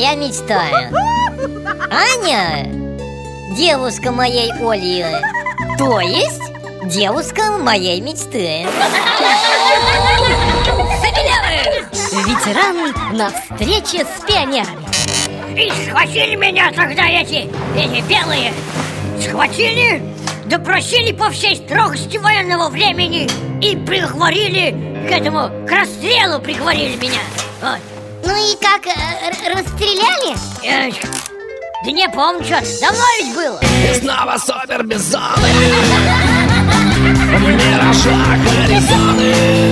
я мечтаю Аня, девушка моей Оли. То есть девушка моей мечты. Ветеран на встрече с пионерами. И схватили меня тогда эти, эти белые. Схватили, допросили по всей строгости военного времени И приговорили к этому, к расстрелу приговорили меня. Вот. Ну и как, э, расстреляли? Эх, Да не помню, что давно ведь было. И снова супер бизоны В миражах горизонты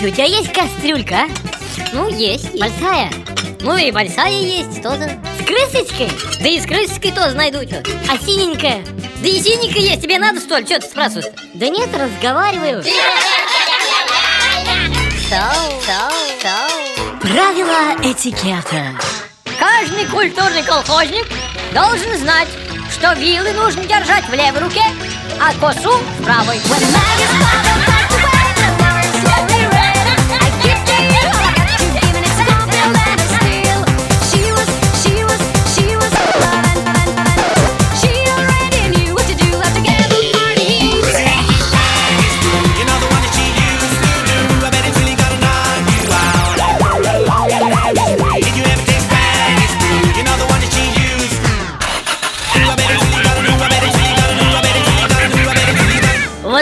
Слушай, у тебя есть кастрюлька, а? Ну, есть, есть. Большая? Ну и большая есть тоже С крысочкой? Да и с крысочкой тоже найду что А синенькая? Да и синенькая есть, тебе надо что ли? Что ты спрашиваешь? Да нет, разговариваю Соу, соу, соу Правила этикета Каждый культурный колхозник должен знать, что вилы нужно держать в левой руке, а косу в правой.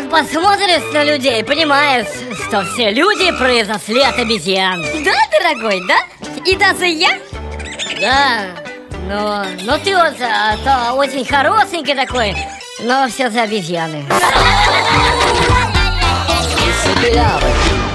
Вот посмотришь на людей, понимаешь, что все люди произошли от обезьян Да, дорогой, да? И даже я? Да, но, но ты вот а, то очень хорошенький такой, но все за обезьяны Белявы